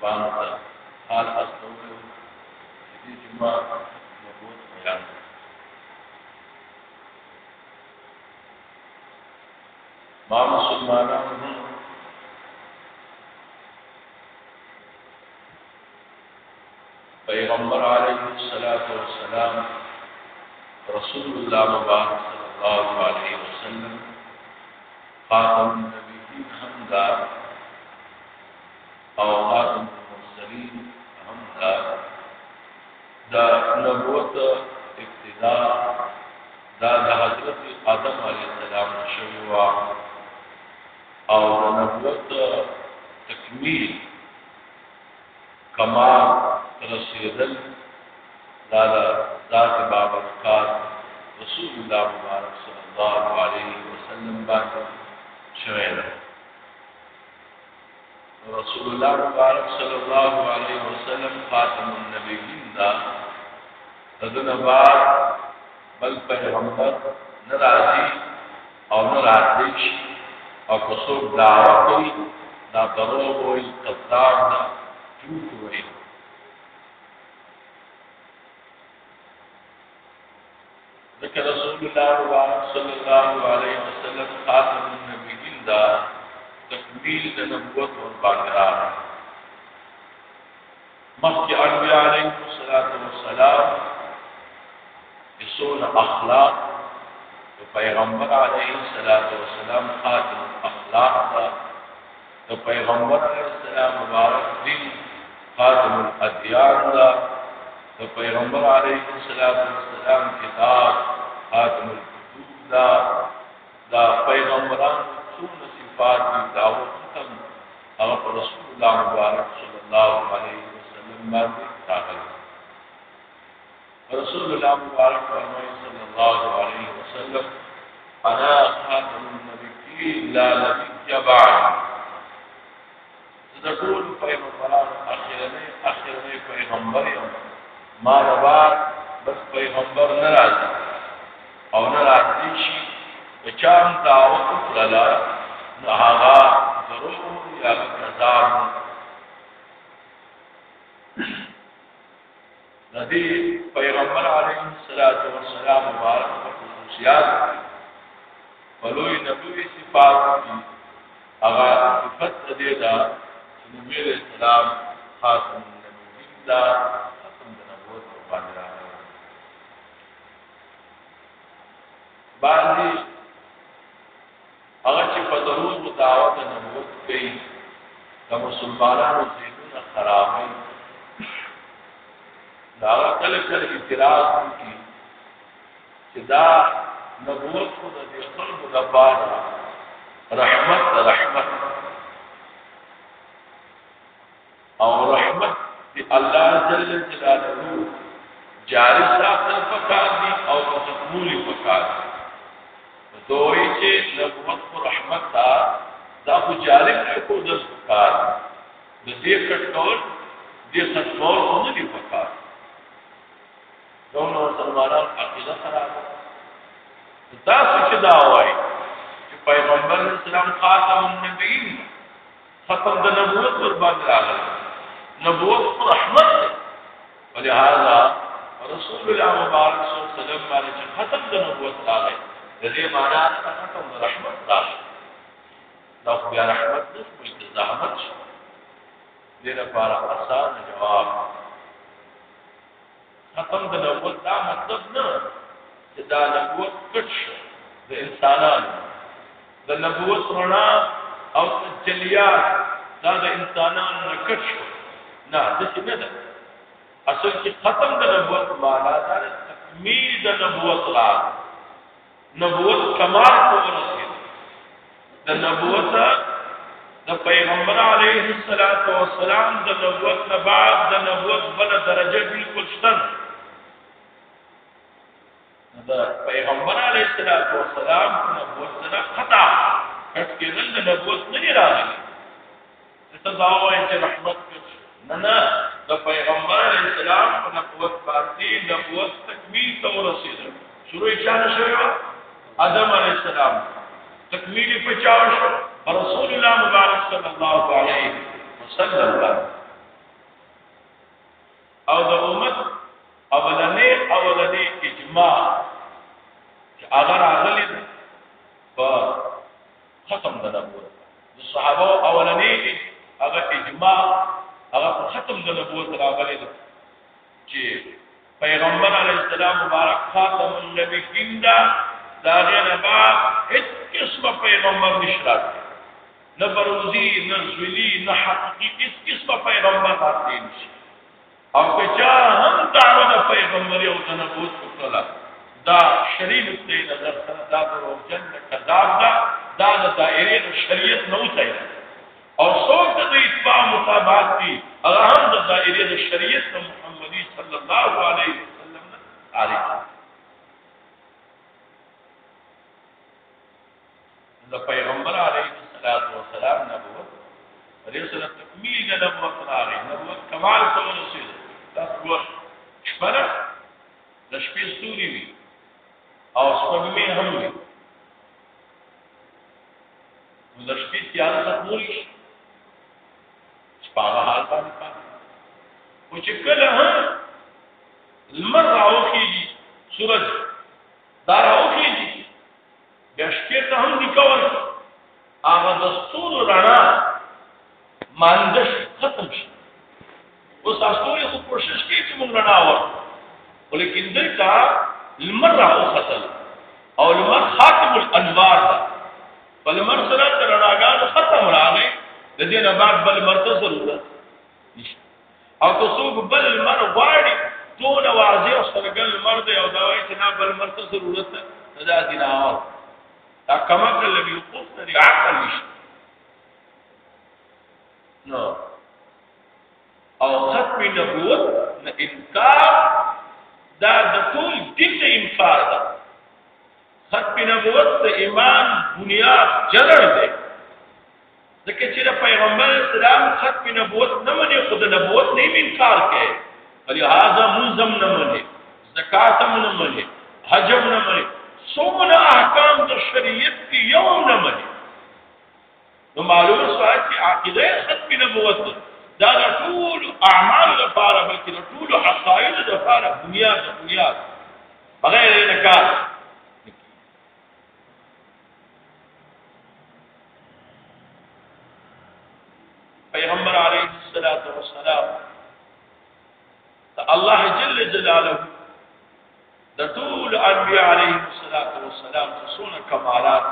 بان ته خاص استوي دې جمعه مبوت بیان ما مسلمانانو پیغمبر علیه الصلاۃ والسلام رسول الله مبارک صلی الله علیه وسلم خاتم النبیین حمدا او خاتم المرسلین هم دا دا نبوت ابتدا دا د حضرت آدم علیه السلام شوی و او د نبوت تکمیل کمال رسیدل دا د ذات بابرکار رسول الله مبارک صلی الله علیه وسلم باندې شوی دی رسول الله مبارک صلی الله علیه وسلم خاتم النبیین دا ددن بعد بل پیغمبر ناراضی او ناراضی شي او که څوک دعوا کوي دا دروغ وي قطار دا جوت وي ذکر رسول الله مبارک صلی الله علیه وسلم خاتم النبیین دا تکمیل د نبوت ور باندې راغی مخکې انبیاء علیهم الصلاۃ والسلام بسول اخلاق پیغمبر علیه الصلاۃ والسلام خاتم اخلاق دا د پیغمبر علیه السلام مبارک دین خاتم الادیان دا د پیغمبر علیه السلام کتاب خاتم الکتب دا دا پیغمبران څومره صفات دي دا وختم او رسول الله مبارک صلی الله علیه وسلم باندې راغلي رسول الله مبارک فرمایي صلی الله علیه وسلم انا خاتم النبیین لا نبی بعد زدکول پیغمبران اخرنه اخرنه پیغمبر یم ما بعد بس پیغمبر ناراض او ناراض شي چام دا وکړه نو هغه ضرور یا کذاب ندی پیغمبر علیه الصلاۃ والسلام مبارک په خصوصیات په لوی نبوي صفات کې هغه صفت دې دا چې نبی علیہ السلام خاتم النبیین دا ختم د نبوت په باندې راغلی باندې هغه چې په دروغو دعوت د نبوت کوي د مسلمانانو ذهنونه خرابوي دا کله کله اعتراض کوي چې دا نبوت خو د دې خلکو لپاره رحمت رحمت او رحمت دی الله جل جلاله جاری ساتل پکار دی او تقبول پکار دی دوی چې نبوت او رحمت دا دا خو جالب نه کو د پکار د دې کټول دې څټول خو نه دی پکار دونو سرماران عقیده سره دا څه دا وایي چې پیغمبر اسلام خاتم النبیین ختم د نبوت ور باندې راغلی نبوت خو رحمت دی ولهذا رسول الله مبارک صلی الله علیه وسلم باندې چې ختم د نبوت راغی د دې معنا ختم د رحمت راغی دا خو بیا رحمت نه کوي د زحمت شو دې لپاره آسان جواب ختم د نبوت دا مطلب نه چې دا نبوت کټ شو د انسانانو د نبوت رڼا او تجلیات دا د انسانانو نه کټ شو نه د څه نه ده اصل کې ختم د نبوت معنا دا تکمیل د نبوت راځي نبوت کمال ته ورسید د نبوت د پیغمبر علیه الصلاۃ والسلام د نبوت نه بعد د نبوت بل درجه بالکل شته دا پیغمبر علیه الصلاۃ والسلام نبوت نه قطع کټ کې د نبوت نه راغلی ته دا وایي چې رحمت کوي نه نه د پیغمبر اسلام په نبوت باندې نبوت تکمیل ته ورسېده شروع یې چانه شوی و ادم علی السلام تکمیل په چا شو رسول الله مبارک صلی الله علیه وسلم باندې او د امت اولنې اولنې اجماع چې هغه راغلی په ختم د نبوت د صحابه اولنې هغه اجماع هغه ختم د نبوت راغلی دی چې پیغمبر علی السلام مبارک خاتم النبی کیندا دا نه بعد هیڅ قسم پیغمبر نشرات نه بروزی نه زویلی نه حقیقی هیڅ قسم پیغمبر راځي او که چا هم دعوه د پیغمبري او د نبوت وکړه دا شریف دی د درسنه دا دروغجن د کذاب دا دا د دایره د شریعت نه وځي او څوک د دې اتباع متابعت دي هغه هم د دایره د شریعت د محمدي صلی الله علیه وسلم نه عارف د پیغمبر علیه الصلاۃ والسلام نبوت دې سره تکمیل د نبوت راغی نبوت کمال ته ورسید تاسو شپره د شپې ستوري وي او سپوږمۍ هم وي نو د شپې تیار ختمول شي شپه حال باندې پاتې او چې کله هم لمر راوخیږي سورج دا راوخیږي بیا شپې ته هم دی کول هغه د ستورو رڼا ماندش ختم شي اوس استوري خو کوشش کوي چې موږ رڼا ورکړو ولیکن دلته لمر راو خطل او لمر خاتم الانوار ده بل مر سره رڼاګان ختم راغی د دې نه بعد بل مرته ضرورت نشته او که څوک بل مر غواړي ټول واضح او سرګل مر دی او دا وایي چې نه بل مر ته ضرورت ده دا دي نه اور دا کما کله یو قوت لري عقل نشته نو او ختم نبوت نه انکار دا د ټول دین نه انکار ده ختم نبوت د ایمان بنیاد جلړ ده ځکه چې د پیغمبر اسلام ختم نبوت نه مني خود نبوت نه انکار کوي فلهذا ملزم نه مني زکات هم نه مني حج هم نه مني څومره احکام د شریعت کې یو نه مني نو معلومه شوه چې عقیده ختم نبوت دا د ټول اعمال لپاره بلکې د ټول حقایق لپاره بنیاد بنیاد بغیر نه کار پیغمبر علیه الصلاۃ والسلام ته الله جل جلاله د ټول انبیاء علیه الصلاۃ والسلام څخه کمالات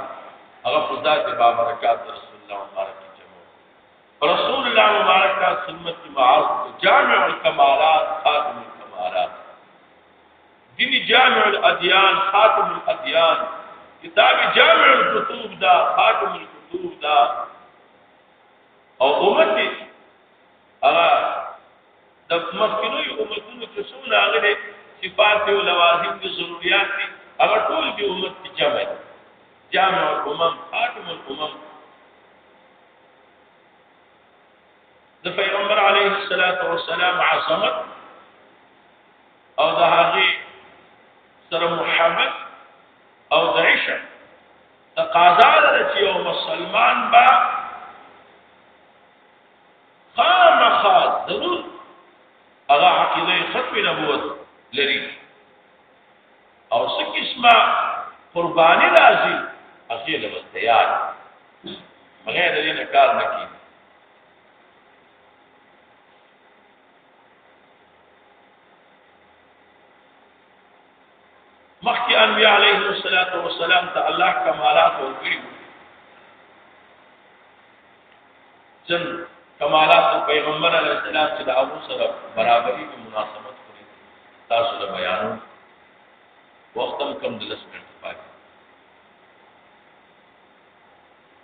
هغه خدا د بابرکات رسول الله مبارک جمع رسول الله مبارک سنت معاذ جامع الکمالات خاتم الکمالات دین جامع الادیان خاتم الادیان کتاب جامع الکتب دا خاتم الکتب دا او امت هغه د مخکینوي امتونو چې څونه هغه دي صفات او لوازم دي ضرورت دي هغه ټول دي امت کې جمع دي جامع الامم خاتم الامم د پیغمبر علیه الصلاۃ والسلام عظمت او د هغه سره محبت او د عشق تقاضا لري چې یو مسلمان با خامخا ضرور هغه عقیده ختم نبوت لري او څه قسمه قرباني راځي هغه له تیار بغیر دې نه کار نه کیږي مخکې انبیاء علیهم الصلاۃ والسلام ته الله کمالات ورکړي جن کمالات پیغمبر علیه السلام چې د ابو سره برابرۍ په مناسبت کړی تاسو له بیانو وختم کم دلس منټ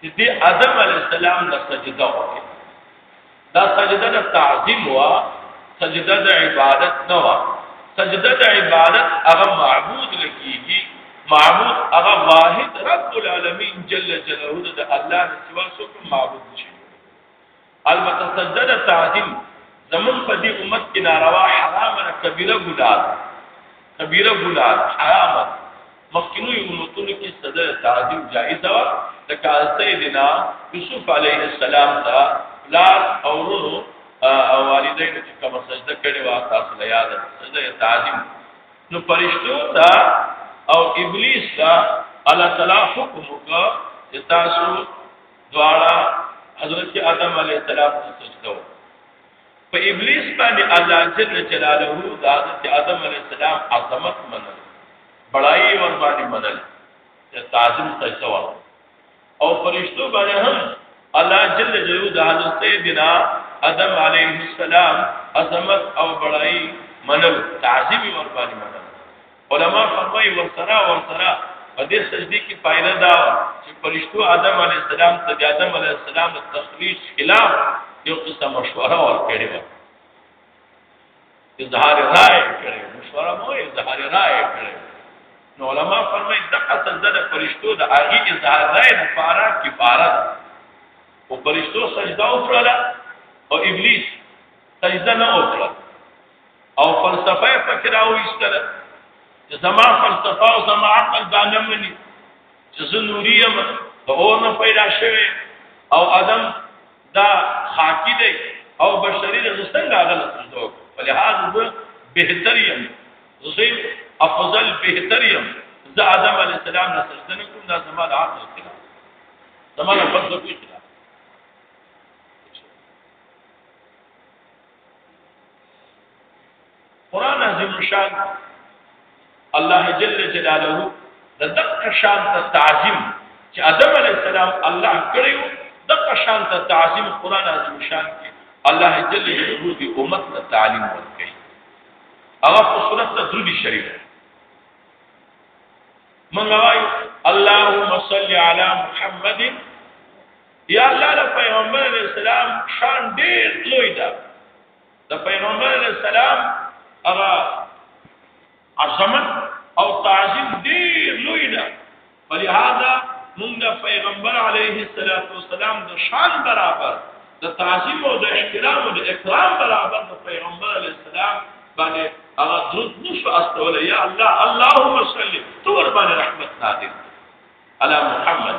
چې دې آدم علی السلام د سجده وکړه دا سجده د تعظیم وا سجده د عبادت نه وا سجده د عبادت هغه معبود لکېږي معبود هغه واحد رب العالمین جل جلاله د الله سوا څوک معبود نشي البته سجده د تعظیم زمون په دې امت کې ناروا حرام نه کبیره ګناه ده کبیره ګناه ده حرام ده مخکینو امتونو کې سجده د تعظیم جایز ده د کاذته دینا یوسف علیه السلام ته لار او ورو او والدین چې کوم سجده کړي وا تاسو له یاد سجده تعظیم نو پرشتو ته او ابلیس ته الله تعالی حکم وکړ چې تاسو دواړه حضرت آدم علیه السلام ته سجده وکړه په ابلیس باندې الله جل جلاله د حضرت آدم علی السلام عظمت منل بڑای ور باندې منل چې تعظیم سجده و او فرشتو باندې هم الله جل جلاله د حضرت سیدنا آدم علیه السلام عظمت او بڑای منل تعظیم ور باندې منل علما فرمایي ورسره ورسره په دې سجدي کې پایله دا چې پرشتو آدم علی السلام ته د آدم علی السلام د تخلیص خلاف یو قصه مشوره ورکړې و اظهار رائے کړې مشوره مو اظهار رائے کړې نو علما فرمایي د قصد د پرشتو د هغه اظهار رائے نه فارا کې فارا او پرشتو سجده وکړه او ابلیس سجده نه وکړه او فلسفه یې پکې راوېستله چې زما فلسفه او زما عقل دا نه مني چې زه نوري یم د اور نه پیدا شوی او ادم دا خاکی دی او بشری د څنګه هغه نسلو په لحاظ زه بهتر یم زه افضل بهتر یم زه ادم علی السلام نه سجده نه کوم دا زما د عقل خلاف زما د فلسفه خلاف قران عظیم الشان الله جل جلاله د دقه شان ته تعظیم چې ادم علی السلام الله کړیو دقه شان ته تعظیم قران عظیم الشان کې الله جل جلاله دی امت ته تعلیم ورکړي هغه په صورت ته درودی شریف من وایو اللهم صل علی محمد یا الله د پیغمبر علی السلام شان ډیر لوی ده د پیغمبر علی السلام هغه عظمت او تعظیم ډیر لوی ده ولهدا موږ د پیغمبر علیه الصلاۃ والسلام د شان برابر د تعظیم او د احترام او د اکرام برابر د پیغمبر علیه السلام باندې هغه درود نشو استول یا الله اللهم صل تو ور باندې رحمت نازل علی محمد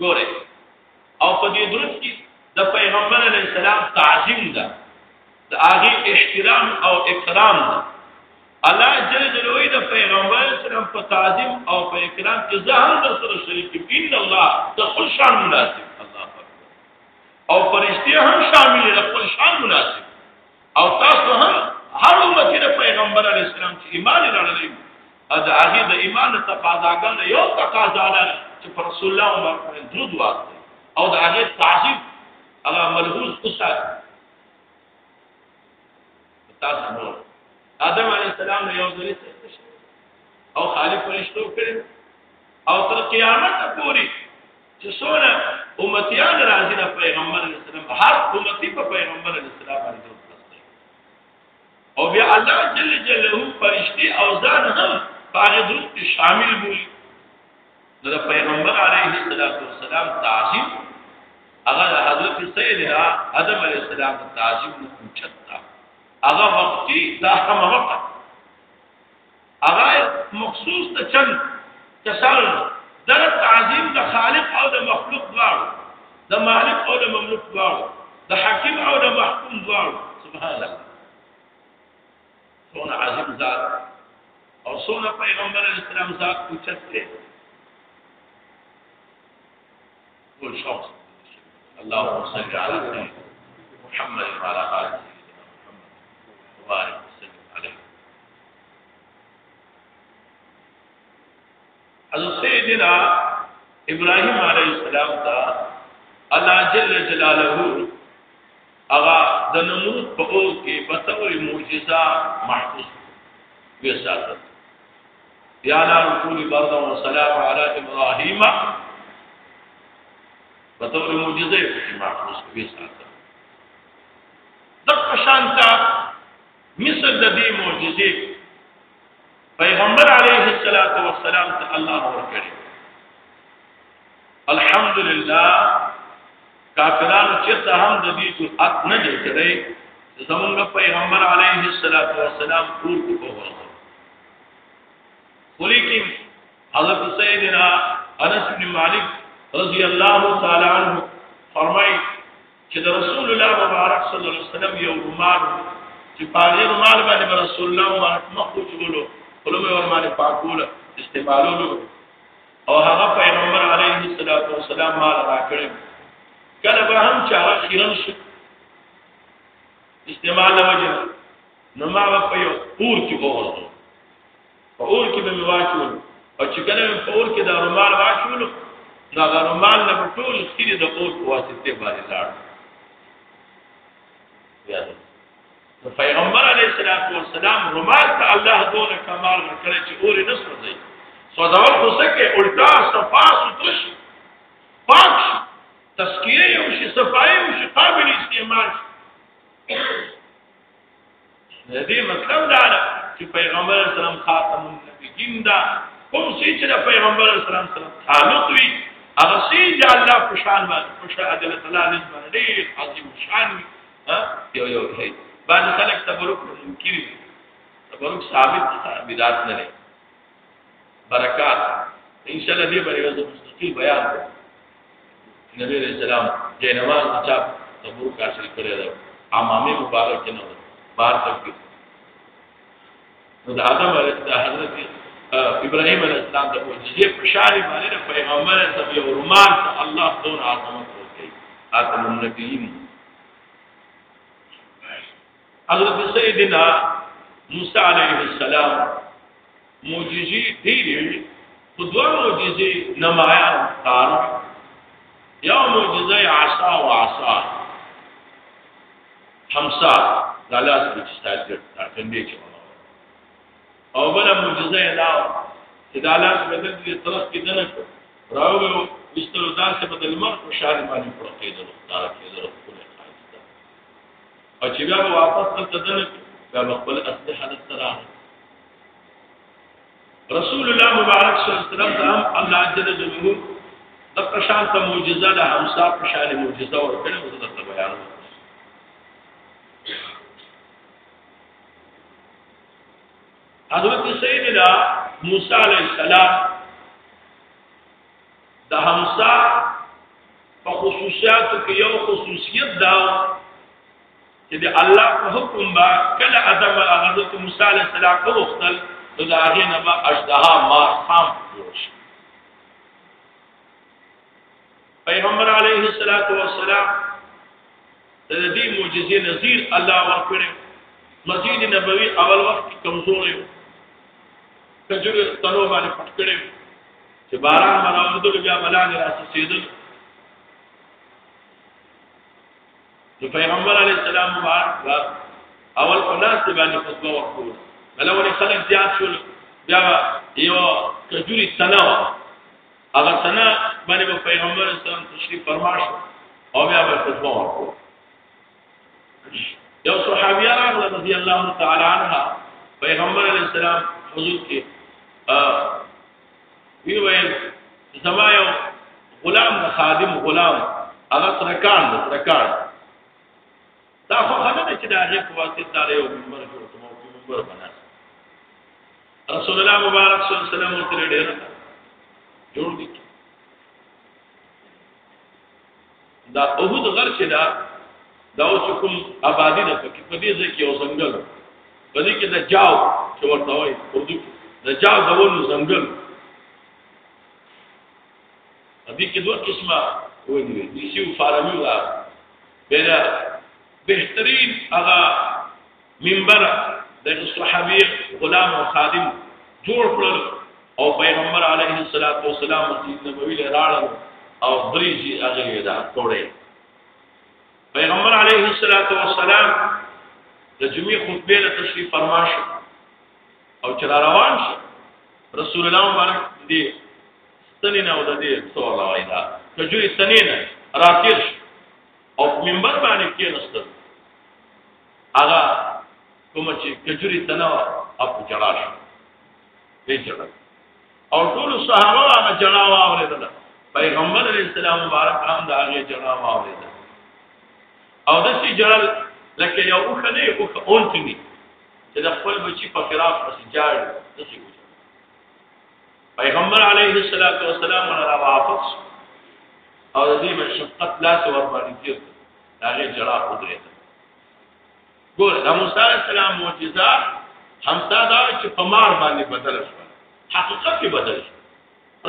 ګوره او په دې درس کې د پیغمبر علی السلام تعظیم ده د هغه احترام او اکرام ده الله جل جلاله د پیغمبر اسلام په تعظیم او په اکرام کې ځان در سره شریک ان الله د خپل شان مناسب الله او فرشتي هم شامل د خپل شان مناسب او تاسو هم هر امت د پیغمبر علی السلام چې ایمان لرلی او د هغه د ایمان تقاضاګان یو تقاضا ده چې پر رسول الله عمر پر درود واسطه او د هغه تعظیم هغه ملحوظ اوسات تاسو نور آدم علی السلام له یو ځل او خالق فرشتو کړي او تر قیامت پورې چې څونه امتیان راځي نه پیغمبر علی السلام هر امتی په پیغمبر علی السلام باندې او بیا الله جل جلاله فرشتي او ځان هم هغه دروغ کې شامل بولي د پیغمبر علیه الصلاۃ والسلام تعظیم هغه حضرت سیدنا آدم علیه السلام تعظیم نه پوښتنه هغه وختي دا هم وخت هغه مخصوص د چن کسانو نه دا تعظیم د خالق او د مخلوق دواړو د مالک او د مملوک دواړو د حکیم او د محکوم دواړو سبحان الله څونه عظیم ذات او څونه پیغمبر اسلام ذات اوچت دی ټول شخص اللهم صل على سيدنا محمد وعلى آله وسلم وبارك حضرت سیدنا ابراهیم علیه السلام ته الله جل جلاله هغه د نمرود په اور کې په تور معجزه محفوظ وي ساتل یا لا رسول برد و سلام علی ابراهیم په تور معجزه محفوظ وي ساتل د پشانتا مثل د دې معجزې پیغمبر علیه الصلاۃ والسلام ته الله ورکړي الحمدلله کافرانو چې ته هم د دې جرأت نه لري زمونږ پیغمبر علیه الصلاۃ والسلام ټول په وره ولیکن حضرت سیدنا انس بن مالک رضی الله تعالی عنہ فرمایي چې د رسول الله مبارک صلی الله علیه وسلم یو رومال چې پاغه رومال باندې رسول الله مبارک مخ وچولو علماء ورمانه پاکول استعمالولو او هغه پیغمبر علیه الصلاۃ والسلام مال راکړي کله به هم چې هغه خیرن شي استعمال وجه نو ما په یو پور کې وورته په اور کې به مې واچول او چې کله مې په اور کې دا رومال واچول نو هغه رومال نه په ټول سری د اور په واسطه باندې لاړ نو پیغمبر علیه الصلاۃ والسلام رومال ته الله دونه کمال ورکړي چې اور نه سوځي سوځول خو سکه الټا صفا سوتش پاک تسکیه یو شي صفای یو شي قابل استعمال شي د دې مطلب دا ده چې پیغمبر اسلام خاتم النبیین دا کوم شي چې د پیغمبر اسلام سره تعلق وي هغه شي چې الله په شان باندې په شان د الله نس باندې ډېر عظیم شان وي یو یو دی باندې خلک تبرک منکر تبرک ثابت بدعت نه لري برکات ان شاء الله دې باندې یو مستقل بیان دی نبی رسول الله جې نماز چا تبور کا شریک کړی دا امامي مبارک نه و بار تک دی نو د آدم علیه د حضرت ابراهيم عليه السلام د معجزې په شان باندې د پیغمبر سره یو رومان ته الله دون عظمت ورکړي اته نبیین حضرت سیدنا موسی علیه السلام معجزې ډېرې په دوه معجزې نمایان کار یو معجزه عصا او عصا حمصا لالاس د چستات د ټنډې چې او بل معجزه یې دا چې دا لاس بدل دي طرف کې دنه راوړو وستلو داسې بدل مر په شار باندې پروت کېدل دا کېدل او چې بیا واپس هلته دنه دا خپل اسلحه د سره رسول الله مبارک صلی الله علیه وسلم ته الله جل جلاله د قشان ته معجزه ده همسا په شان معجزه ورکړي او زه ته بیان حضرت سیدنا موسی علیہ السلام د همسا په خصوصیاتو کې یو خصوصیت دا چې د الله په حکم با کله ادم حضرت موسی علیه السلام په وختل نو دا هغه نه با اجدها ما خام جوړ شي پیغمبر علیه الصلاۃ والسلام د دې معجزې نذیر الله ورکړي مسجد نبوي اول وخت کمزور یو کجوره تنو باندې پټ کړي چې باران مناوردل بیا بلان راسېدل نو پیغمبر علی السلام مبارک با اول خلاص دی باندې خطبه ورکول بلونه خلک زیات شول بیا یو کجوري تنو هغه تنه باندې په پیغمبر اسلام تشریف فرما شو او بیا به خطبه ورکول یو صحابي راغله رضی الله تعالی عنها پیغمبر علی السلام حضور کې وی ویل زما یو غلام د خادم غلام هغه ترکان د ترکان دا خو هغه نه چې دا هغه په واسطه سره یو منبر جوړ کوم او منبر بنا رسول الله مبارک صلی الله علیه وسلم ورته ډیر جوړ دي دا اوهد غر چې دا دا اوس کوم آبادی ده پکې په دې ځای کې یو ځنګل په دې کې د جاو چې ورته وایي اردو کې د جاو د ونو ځنګل په دې کې دوه قسمه ونې دي دیسی او فارمی ولا بیا بهترین هغه منبر د صحابي غلام او خادم جوړ کړل او پیغمبر علیه الصلاۃ والسلام مسجد نبوي له راړل او بریجی هغه ودا کوړې پیغمبر علیه الصلاۃ والسلام د جمعې خطبه له تشریف فرما شو او چې روان شو رسول الله مبارک دې ستنې نه ودا دې صلی الله علیه وسلم کجوري ستنې نه راتیر او منبر باندې کې نستل هغه کوم چې کجوري تنه او په جړا شو دې جړا او ټول صحابه هغه جړا واورېدل پیغمبر علیه السلام مبارک هم دا هغه جړا واورېدل او د شي جړا لکه یو اوخ نه یو اوخ اون تني چې د خپل بچی په خلاف پس جاړ د شي پیغمبر علیه الصلاۃ والسلام را واپس او د دې مشقت لاس ور باندې کړ داغه جړا خدای ګور د موسی علی السلام معجزه همدا دا چې په مار باندې بدل شو حقیقت کې بدل شو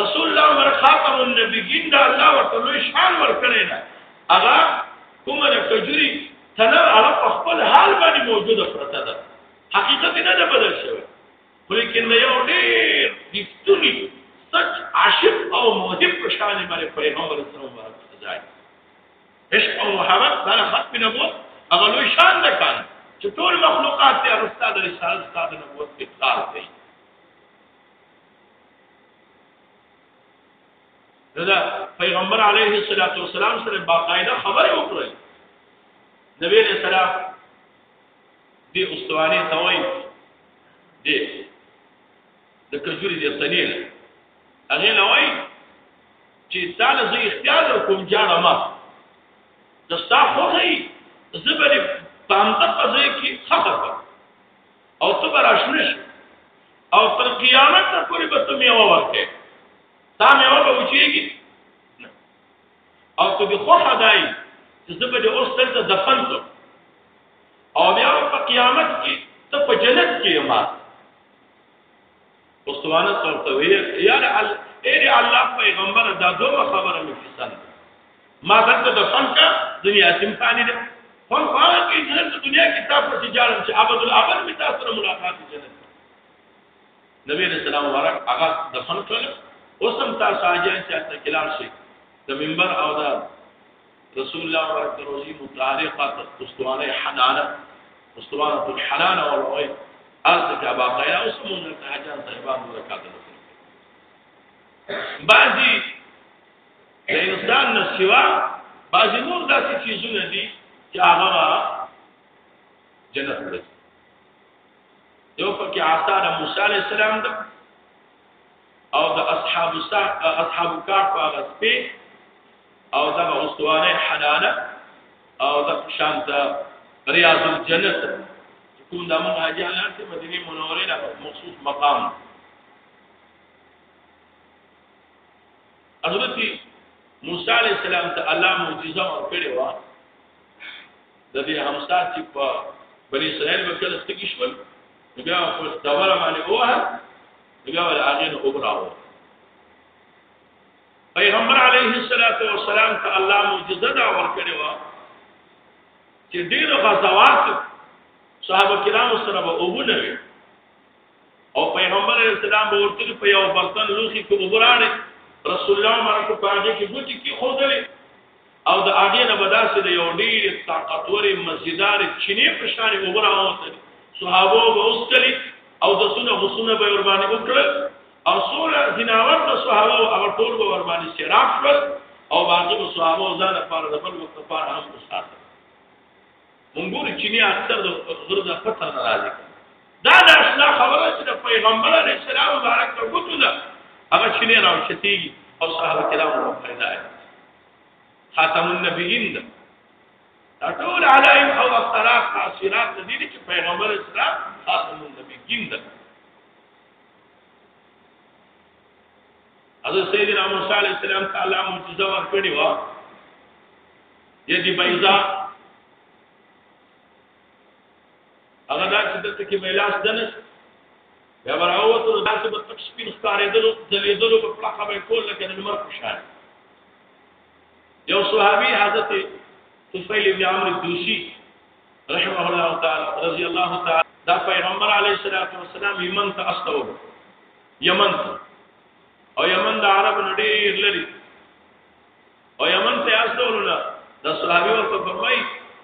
رسول الله عمر خاتم النبیین دا الله ورته لوی شان ورکړی نه هغه کومه د کجوري تنه هغه په خپل حال باندې موجوده پرته ده حقیقت نه ده بدل شوی خو لیکن نه یو ډیر دستوري سچ عاشق او محب په شان باندې پیغمبر اسلام ورکړی عشق او محبت دا ختم نبوت هغه لوی شان ده کان چې ټول مخلوقات ته استاد رسالت استاد نبوت اقرار کوي دا پیغمبر علیه الصلاۃ والسلام سره باقاعده خبرې وکړې نبی علیہ السلام دې استوانه توي دې د کجوري دې تنیل هغه لوي چې تعالی زه اختیار کوم جاړه ما دستا خوخی زبر پامته پځې کې خطر او ته براشنش او تر قیامت پورې به ته میوه ورکې تا میوه به وچیږي او ته به خو خدای چې زبر دې اوس تل ته دفن ته او بیا په قیامت کې ته په جنت کې ما استوانه څورته وی یار ال اے دی الله پیغمبر دا دوه خبره مې پسند ما دلته د فن کا دنیا سم پانی ده فن فارغ کې جنت دنیا کې تا پر تجارت چې عبد الابد می تاسو سره ملاقات جنت نبی علیہ السلام ورک هغه د فن کړ اوسم تاسو اجازه چې تکلار شي د منبر او د رسول الله ورته روزي متعلقه استوانه حنانه استوانه الحنانه ولوي ارته کې باقا یا اوس موږ ته حاجان صاحبان برکات نه بعضي د انسان نه سوا بعضي نور داسې چیزونه دي چې هغه جنت ورته یو پکې آثار موسی علی السلام ده او د اصحاب السعد اصحاب الكهف هغه سپي او د استوانه حنانه او د شانت ریاض الجنت کوم د موږ حاجیان چې مدینه منوره نه مخصوص مقام حضرت موسی علی السلام ته الله معجزه ورکړې و د دې همسا چې په بنی اسرائیل وکړه ستګی شول بیا په دواله باندې وه بیا ول هغه نه وګراو پیغمبر علیه الصلاۃ والسلام ته الله معجزه دا ورکړې و چې ډېر غزوات صحابه کرام سره به وګونه وي او پیغمبر علیه السلام به ورته په یو برتن لوخي کې وګراړي رسول الله مرکو پاجي کې ګوتې کې خوځلې او د هغې نه به داسې د یو ډېر طاقتورې مزیدار چینې په شان اوبه راووتل صحابو به اوس کلی او د سونه غسونه به ور باندې وکړل او سوره ځناور د صحابه او هغه ټول به ور باندې سیراب شول او باقي به صحابه ځان لپاره د بل وخت لپاره هم وساتل مونږ ګورو چې نه اکثر د غره د پته نه راځي دا د اشنا خبره چې د پیغمبر علی السلام مبارک ته وته ده هغه چې نه راوچتي او صحابه کرام ورو پیدا دي خاتم النبیین ده دا ټول علایم او اختلاف تاثیرات دي چې پیغمبر اسلام خاتم النبیین ده حضرت سیدنا موسی علیہ السلام تعالی معجزه ورکړي وا یدی بیضا هغه دا چې دلته کې میلاس دنس بیا وراوت نو داسې به تک سپین ښکارېدلو ځلېدلو په پړقه به یې کول لکه د لمر په شان یو صحابي حضرت طفیل ابن عمرو الدوسي رحمه الله تعالی رضی الله تعالی دا پیغمبر علیه الصلاۃ والسلام یمن ته استو یمن ته او یمن د عرب نړۍ لري او یمن ته استغفرنا د صحابي ورته فرمای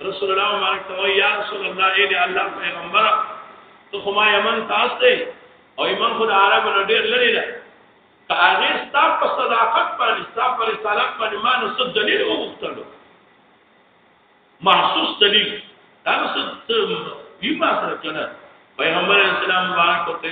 رسول الله مبارک ته وای یا رسول الله اے دی الله پیغمبر ته خو ما یمن ته استه او یمن خو د عربو نه ډیر لري ده که هغه ستا په صداقت باندې ستا په رسالت باندې ما نو څه دلیل وغوښتلو محسوس دلیل دا څه وی ما سره کنه پیغمبر اسلام مبارک ته